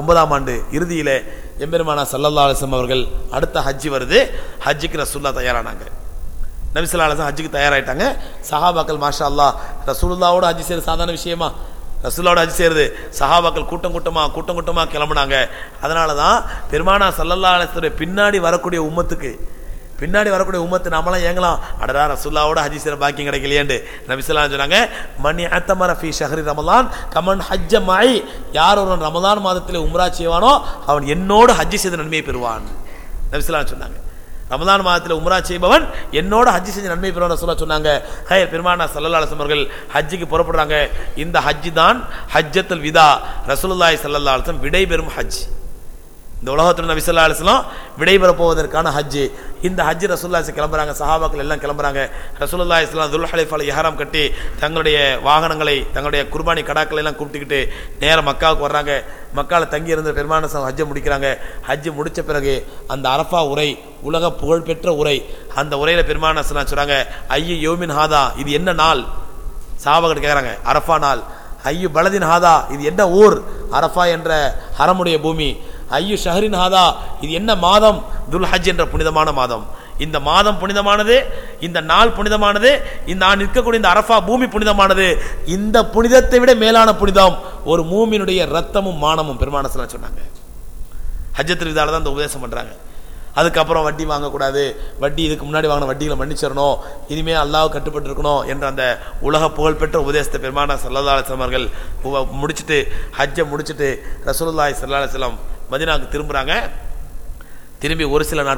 ஒன்பதாம் ஆண்டு இறுதியில் எம்பெருமானா சல்லல்லா அலிஸ்லாம் அவர்கள் அடுத்த ஹஜ்ஜி வருது. ஹஜ்ஜுக்கு ரசூல்லா தயாரானாங்க. நபிசல்லா அலிஸ்லாம் ஹஜ்ஜுக்கு தயாராகிட்டாங்க சஹாபாக்கள் மாஷா அல்லாஹ் ரசூல்லாவோட ஹஜ்ஜி செய்யறது சாதாரண விஷயமா? ரசூல்லாவோட ஹஜ்ஜி செய்யறது சஹாபாக்கள் கூட்டம் கூட்டமாக கூட்டம் கூட்டமாக கிளம்புனாங்க. அதனால தான் பெருமானா சல்லல்லா அலிஸ்லருடைய பின்னாடி வரக்கூடிய உம்மத்துக்கு பின்னாடி வரக்கூடிய உமத்து நாமெல்லாம் ஏங்கலாம். அடடா ரசுல்லாவோட ஹஜ்ஜி பாக்கியம் கிடைக்கலையேண்டு நபிசல்லாம் சொன்னாங்க மணி அத்தமர ஃபி ஷஹரி ரமலான் கமன் ஹஜ்ஜ மாய் யார் ஒருவன் ரமலான் மாதத்தில் உம்ரா செய்வானோ அவன் என்னோடு ஹஜ்ஜி செய்த நன்மையை பெறுவான். நபிசல்லாம் சொன்னாங்க. ரமதான் மாதத்தில் உம்ரா செய்பவன் என்னோட ஹஜ்ஜி செஞ்ச நன்மை பெறுவான் சொல்ல சொன்னாங்க. ஹே பெருமானா சல்லல்லா அலிஸ்லாம் அவர்கள் ஹஜ்ஜிக்கு புறப்படுறாங்க. இந்த ஹஜ்ஜி தான் ஹஜ்ஜத்துல் விதா. ரசூலுல்லாய் ஸல்லல்லாஹு விடைபெறும் ஹஜ் இந்த உலகத்தில் நபி ஸல்லல்லாஹு விடைபெற போவதற்கான ஹஜ்ஜு. இந்த ஹஜ் ரசூலுல்லாஹி கிளம்புறாங்க சஹாபாக்கள் எல்லாம் கிளம்புறாங்க. ரசூல்லா இஸ்லாம் துல் ஹலைஃபால கட்டி தங்களுடைய வாகனங்களை தங்களுடைய குர்பானி கடாக்களை எல்லாம் கூப்பிட்டுக்கிட்டு நேரம் மக்காவுக்கு வர்றாங்க. மக்கால் தங்கி இருந்த பெருமான ஹஜ்ஜை முடிக்கிறாங்க. ஹஜ்ஜு முடித்த பிறகு அந்த அரஃபா உரை உலக புகழ்பெற்ற உரை அந்த உரையில் பெருமான சொல்கிறாங்க ஐயோ யோமின் ஹாதா இது என்ன நாள்? சாபகர் கேட்குறாங்க அரஃபா நாள். ஐயு பலதின் ஹாதா இது என்ன ஊர்? அரஃபா என்ற ஹரமுடைய பூமி ஐயு ஷஹரின் ஹாதா? இது என்ன மாதம்? துல்ஹஜ் என்ற புனிதமான மாதம். இந்த மாதம் புனிதமானது இந்த நாள் புனிதமானது இந்த நான் நிற்கக்கூடிய இந்த அரஃபா பூமி புனிதமானது இந்த புனிதத்தை விட மேலான புனிதம் ஒரு மூமியினுடைய ரத்தமும் மானமும் பெருமானசலாம் சொன்னாங்க. ஹஜ்ஜத்தில் இதால் தான் இந்த உபதேசம் பண்ணுறாங்க அதுக்கப்புறம் வட்டி வாங்கக்கூடாது வட்டி இதுக்கு முன்னாடி வாங்கின வட்டிகளை மன்னிச்சிடணும் இனிமேல் அல்லாஹ் கட்டுப்பட்டு இருக்கணும் என்ற அந்த உலக புகழ்பெற்ற உபதேசத்தை பெருமானா சல்லல்லா அலிஸ்லாம் அவர்கள் முடிச்சிட்டு ஹஜ்ஜை முடிச்சிட்டு ரசூல்லாய் ஸல்லல்லாஹு அலைஹி மதினாவுக்கு திரும்புறாங்க. திரும்பி ஒரு சில நாட்கள்